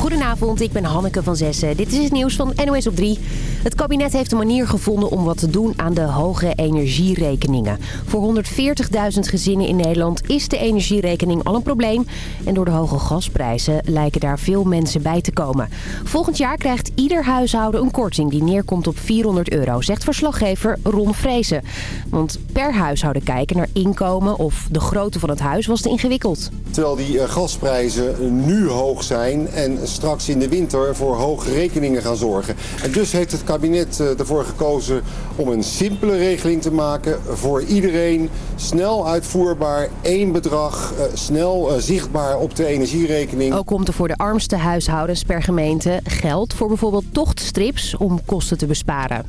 Goedenavond, ik ben Hanneke van Zessen. Dit is het nieuws van NOS op 3. Het kabinet heeft een manier gevonden om wat te doen aan de hoge energierekeningen. Voor 140.000 gezinnen in Nederland is de energierekening al een probleem. En door de hoge gasprijzen lijken daar veel mensen bij te komen. Volgend jaar krijgt ieder huishouden een korting die neerkomt op 400 euro, zegt verslaggever Ron Vrezen. Want per huishouden kijken naar inkomen of de grootte van het huis was te ingewikkeld. Terwijl die eh, gasprijzen nu hoog zijn en straks in de winter voor hoge rekeningen gaan zorgen. En dus heeft het kabinet eh, ervoor gekozen om een simpele regeling te maken voor iedereen. Snel uitvoerbaar, één bedrag, eh, snel zichtbaar op de energierekening. Ook komt er voor de armste huishoudens per gemeente geld voor bijvoorbeeld tochtstrips om kosten te besparen.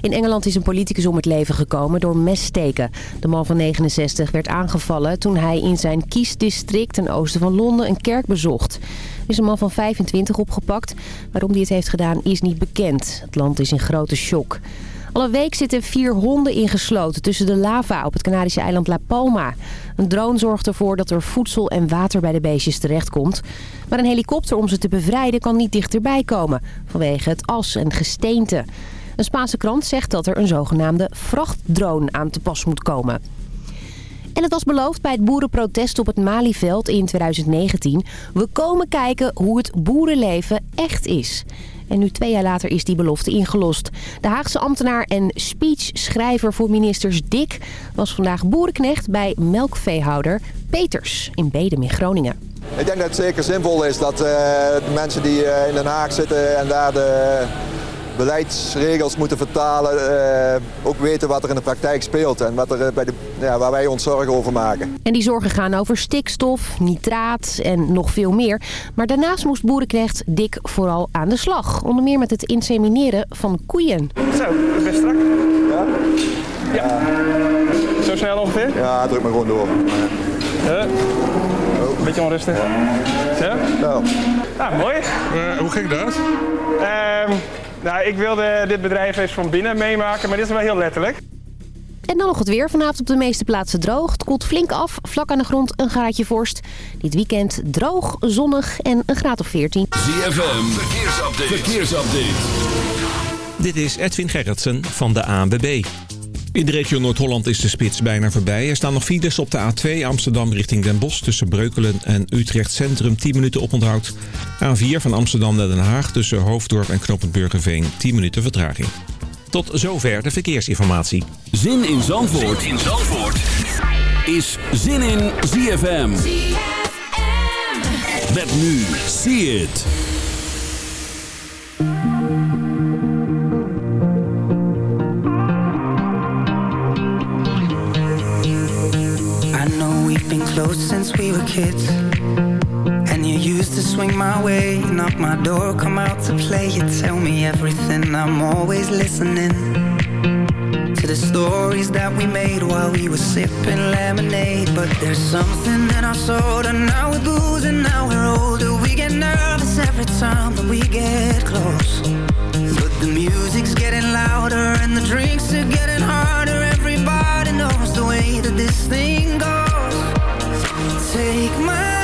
In Engeland is een politicus om het leven gekomen door messteken. De man van 69 werd aangevallen toen hij in zijn kiesdistrict ten oosten van Londen een kerk bezocht. Is een man van 25 opgepakt. Waarom hij het heeft gedaan is niet bekend. Het land is in grote shock. Al een week zitten vier honden ingesloten tussen de lava op het Canarische eiland La Palma. Een drone zorgt ervoor dat er voedsel en water bij de beestjes terechtkomt. Maar een helikopter om ze te bevrijden kan niet dichterbij komen vanwege het as en gesteente. Een Spaanse krant zegt dat er een zogenaamde vrachtdrone aan te pas moet komen. En het was beloofd bij het boerenprotest op het Malieveld in 2019. We komen kijken hoe het boerenleven echt is. En nu twee jaar later is die belofte ingelost. De Haagse ambtenaar en speechschrijver voor ministers Dick... was vandaag boerenknecht bij melkveehouder Peters in Bedem in Groningen. Ik denk dat het zeker zinvol is dat uh, de mensen die uh, in Den Haag zitten en daar de beleidsregels moeten vertalen. Uh, ook weten wat er in de praktijk speelt en wat er, eh, bij de, ja, waar wij ons zorgen over maken. En die zorgen gaan over stikstof, nitraat en nog veel meer. Maar daarnaast moest Boerenknecht dik vooral aan de slag. Onder meer met het insemineren van koeien. Zo, best strak. Ja? Ja. Zo snel ongeveer? Ja, druk me gewoon door. Uh. Oh. Beetje onrustig. Ja? Nou. Ah, mooi. Uh, hoe ging dat? Um, nou, ik wilde dit bedrijf eens van binnen meemaken, maar dit is wel heel letterlijk. En dan nog het weer. Vanavond op de meeste plaatsen droog. Het koelt flink af. Vlak aan de grond een graadje vorst. Dit weekend droog, zonnig en een graad of 14. ZFM, verkeersupdate. verkeersupdate. Dit is Edwin Gerritsen van de ANWB. In de regio Noord-Holland is de spits bijna voorbij. Er staan nog files op de A2 Amsterdam richting Den Bosch... tussen Breukelen en Utrecht Centrum 10 minuten oponthoud. A4 van Amsterdam naar Den Haag tussen Hoofddorp en Knoppen Burgerveen 10 minuten vertraging. Tot zover de verkeersinformatie. Zin in Zandvoort, zin in Zandvoort. is Zin in ZFM. ZFM. Met nu, see it. Kids. And you used to swing my way Knock my door, come out to play. You tell me everything, I'm always listening To the stories that we made While we were sipping lemonade. But there's something in our soul And now we're boozing, now we're older. We get nervous every time that we get close. But the music's getting louder And the drinks are getting harder. Everybody knows the way that this thing goes Take my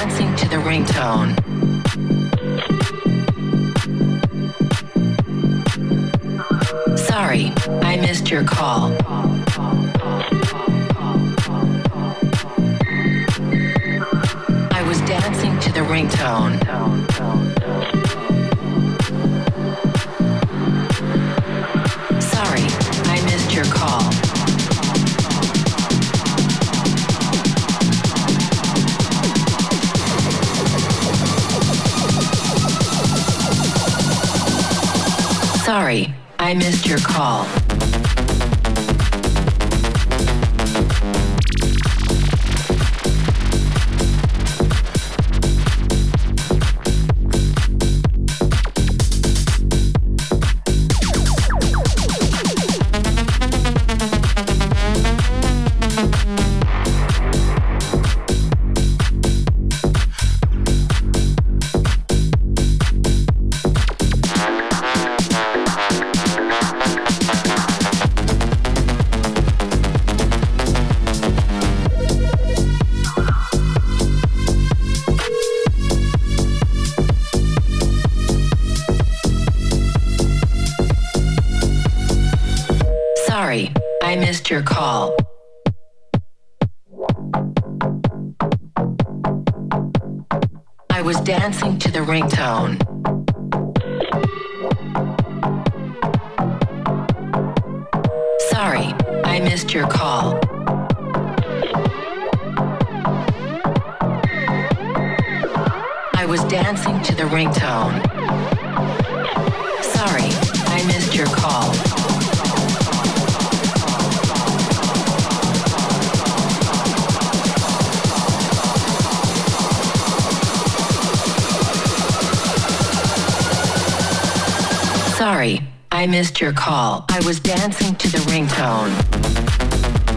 dancing to the ringtone. Sorry, I missed your call. I was dancing to the ringtone. Sorry, I missed your call. Sorry, I missed your call. I missed your call. I was dancing to the ringtone.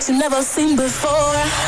That you never seen before.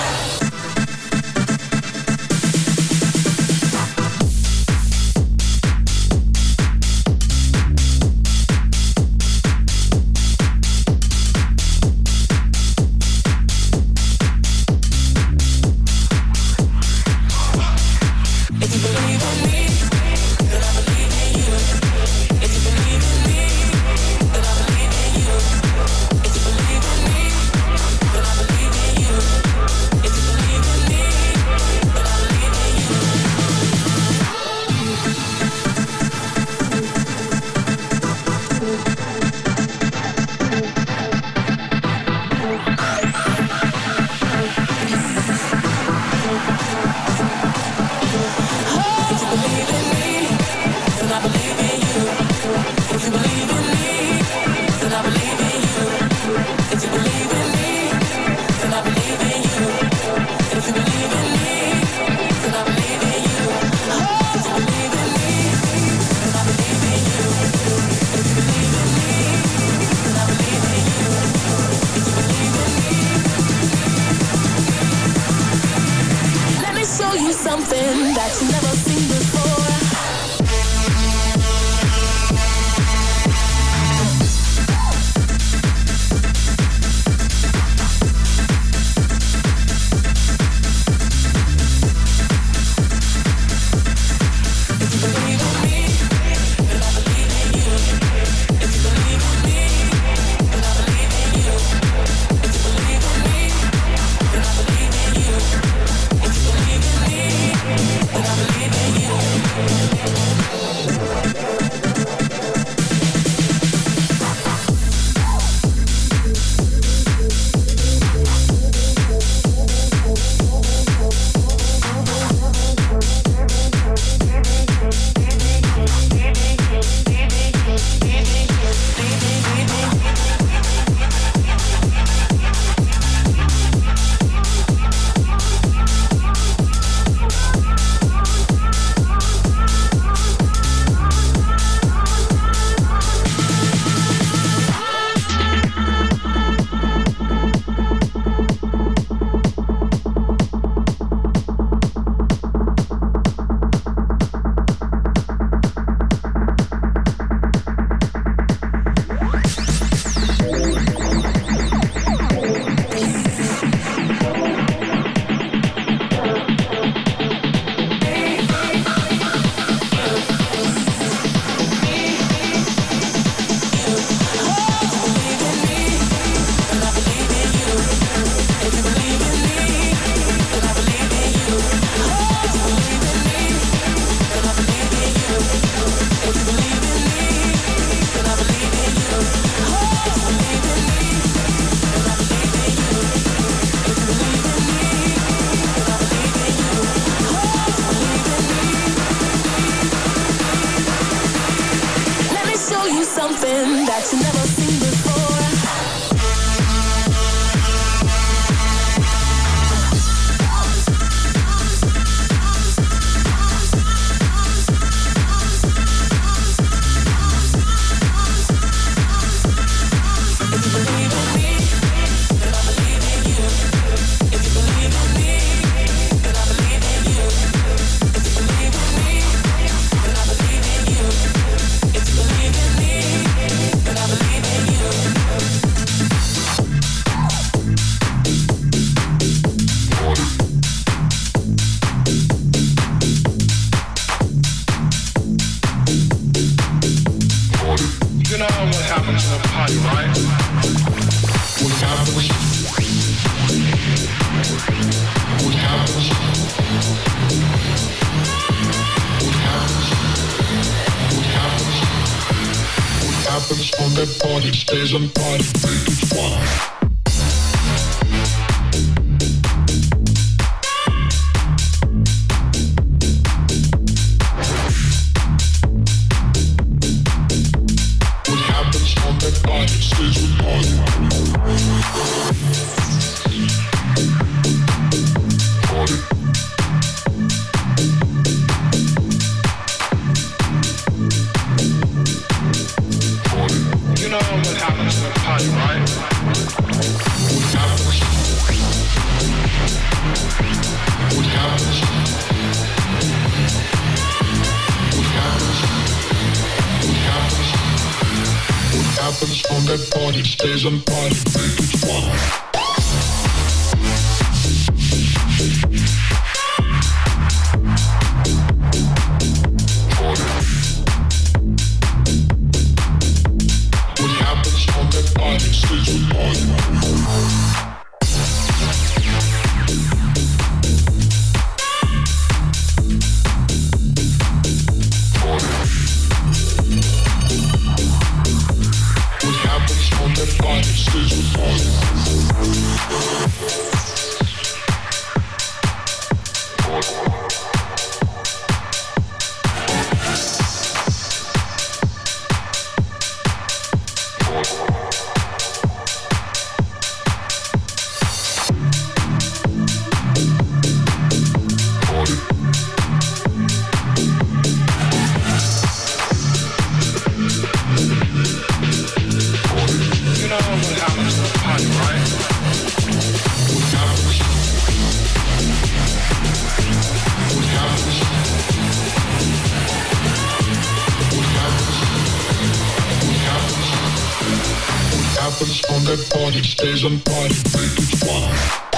happens on that party stays on party, make it fly.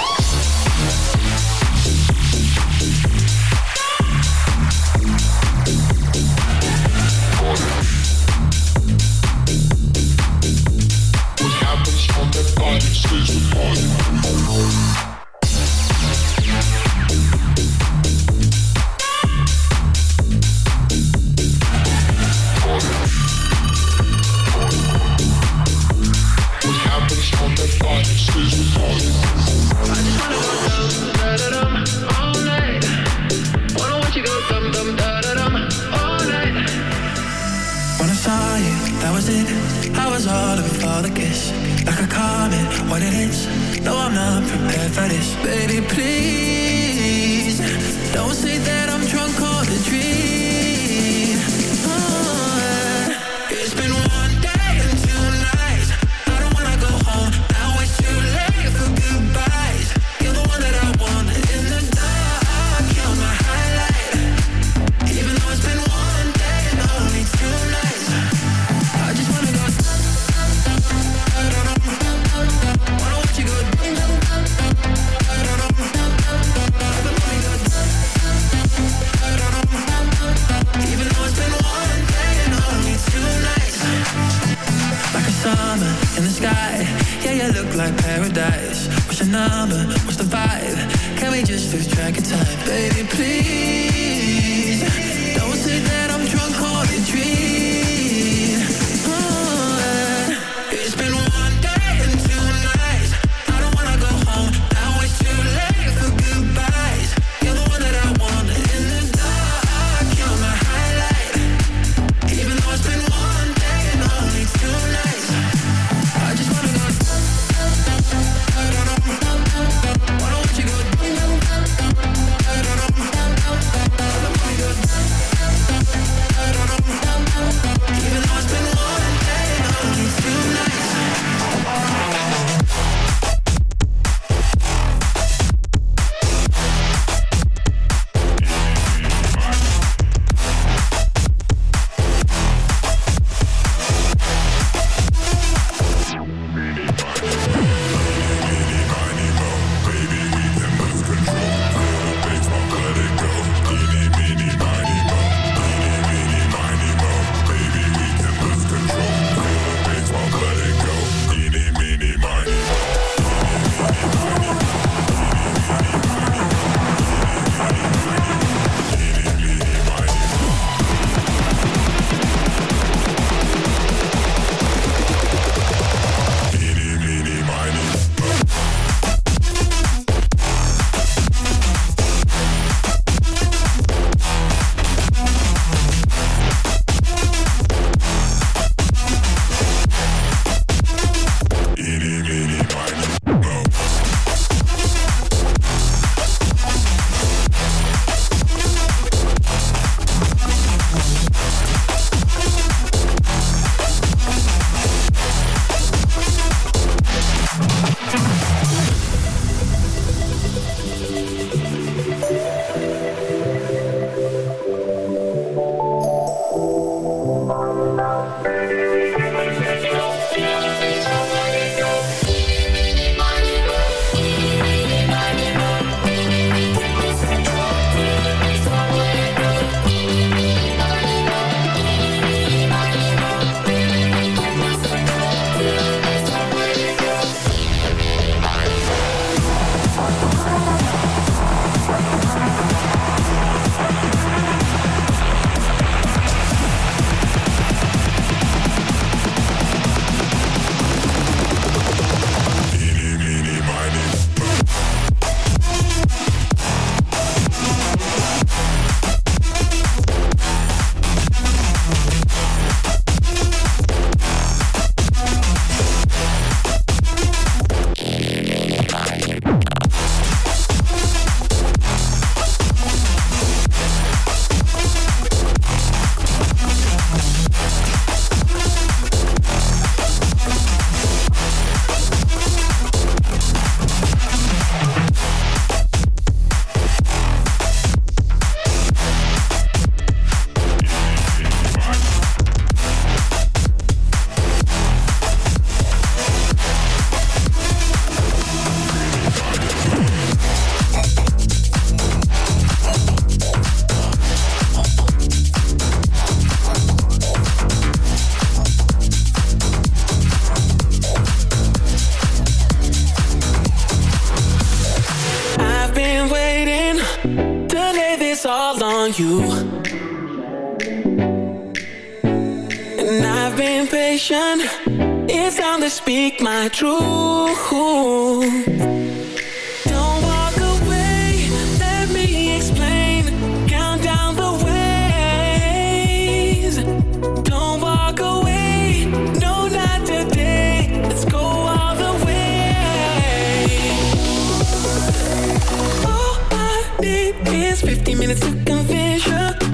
minutes to convince you.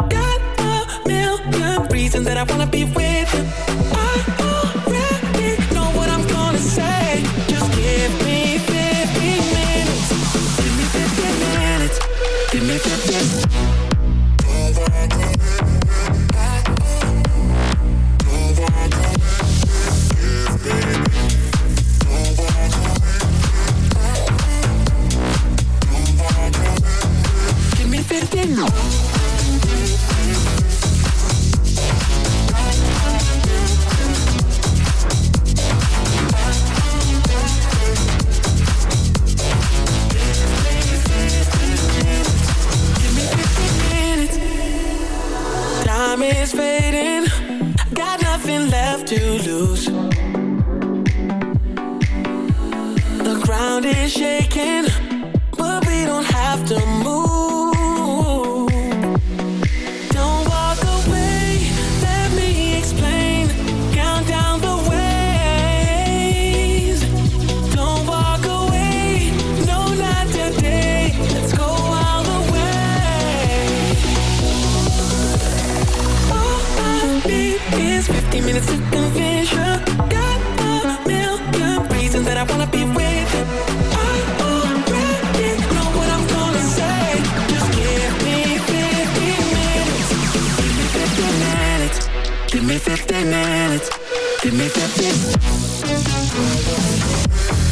Got a million reasons that I wanna be with you. Give me 15 minutes. Give me 15.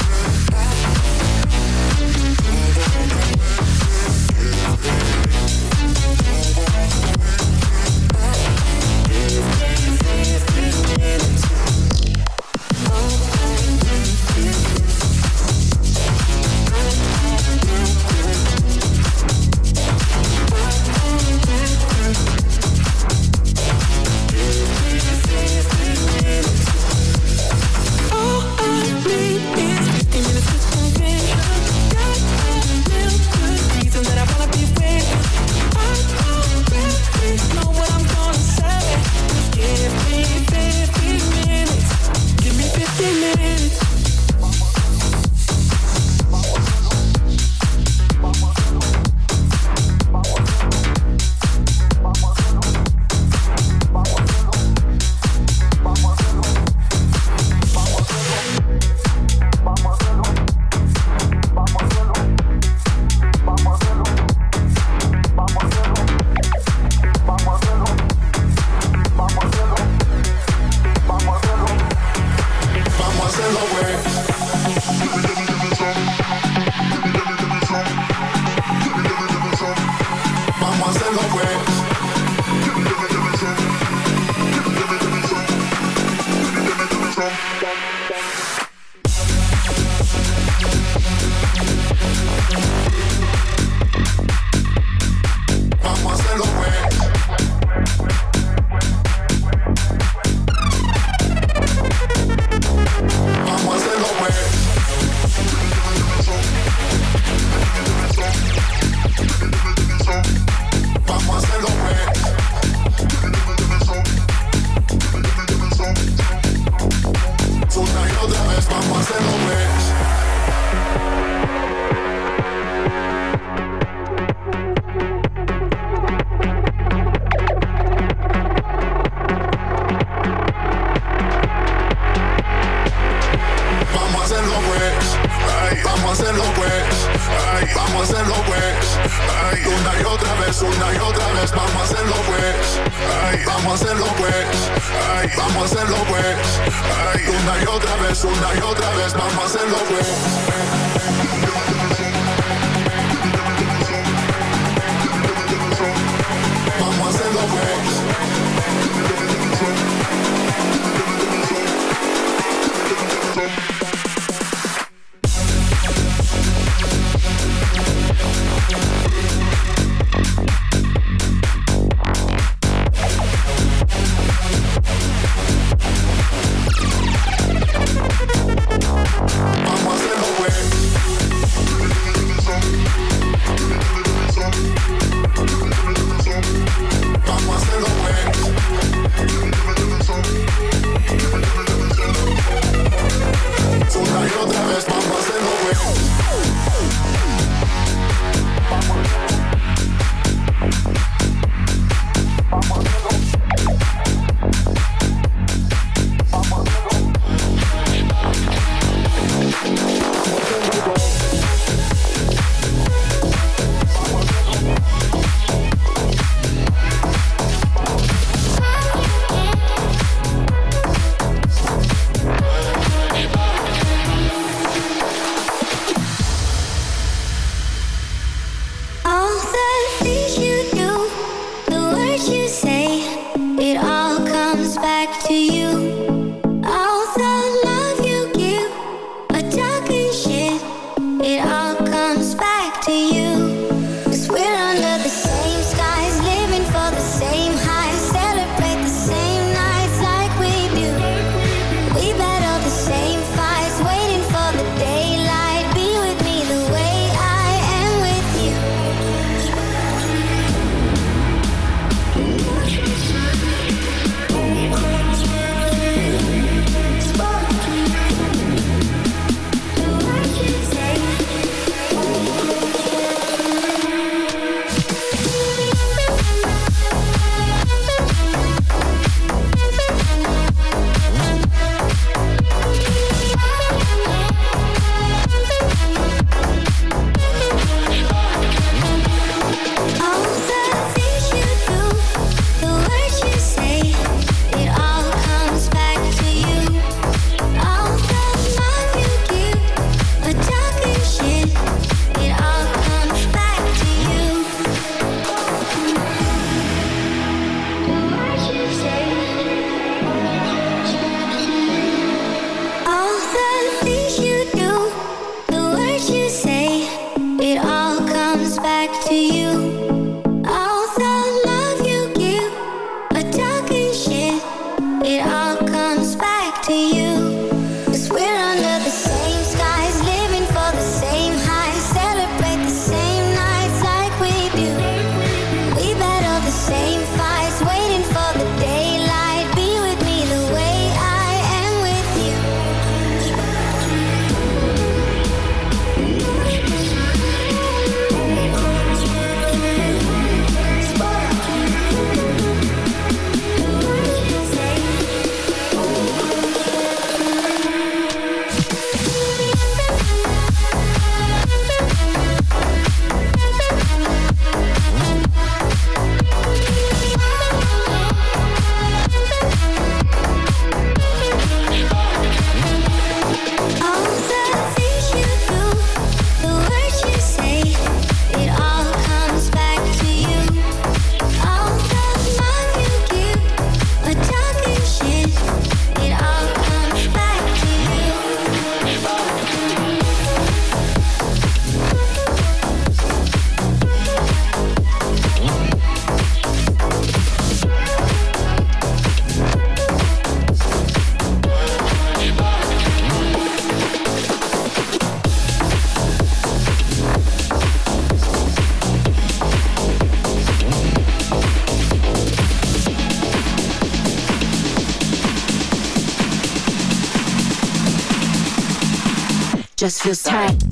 Just feels tight.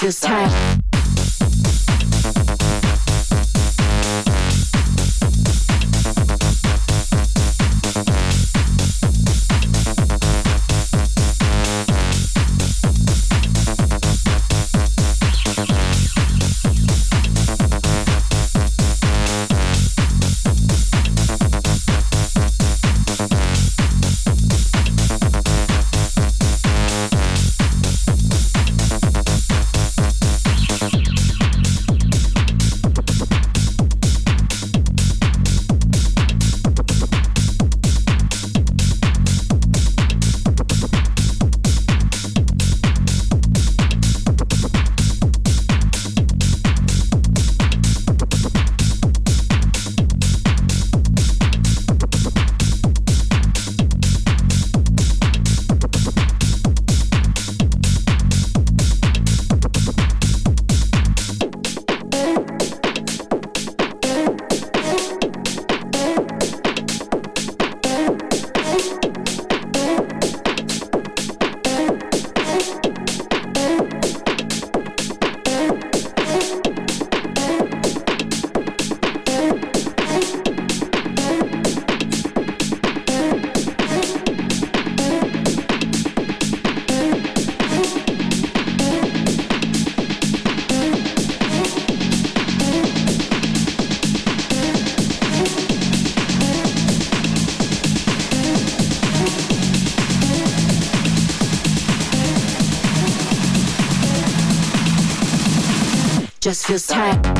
this time. just feels tight.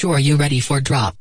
sure you ready for drop.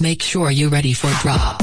make sure you're ready for draw.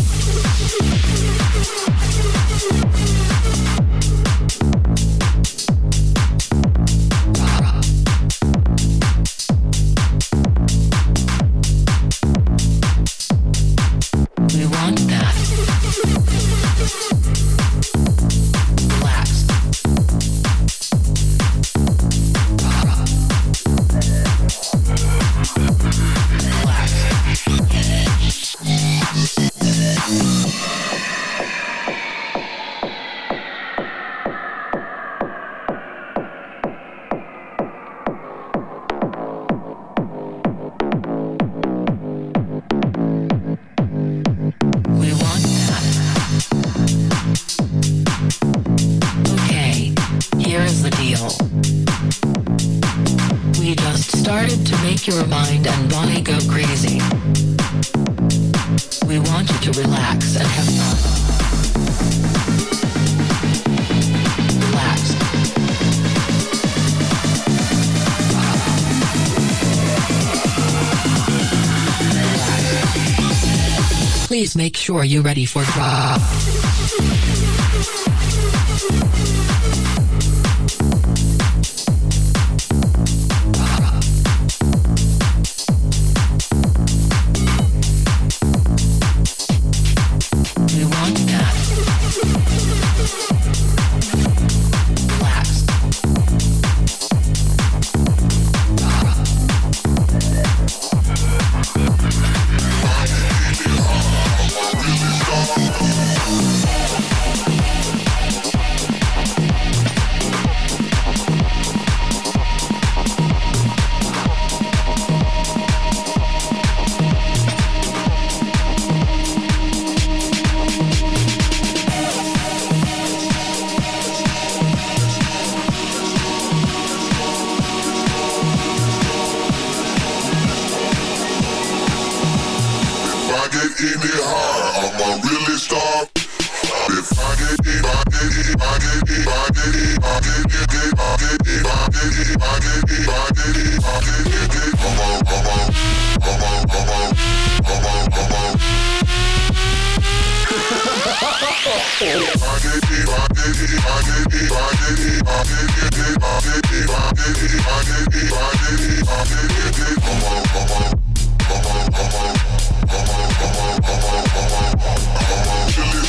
Make sure you're ready for drop. hit me hard. I'm a really star. If I did it, Killing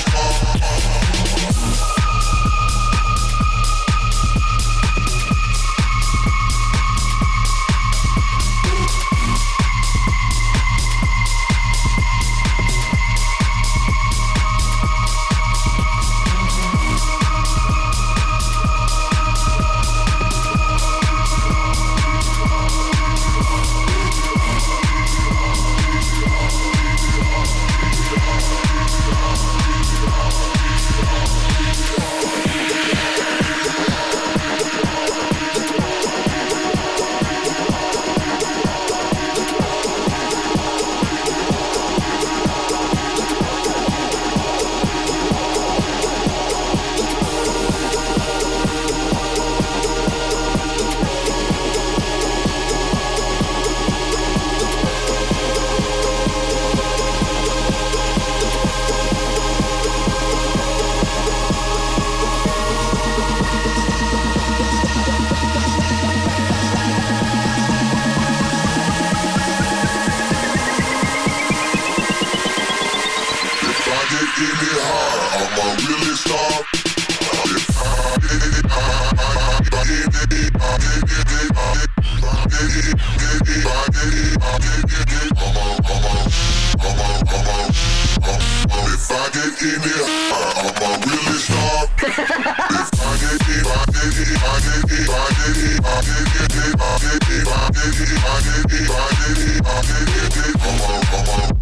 I'm on, I'm on.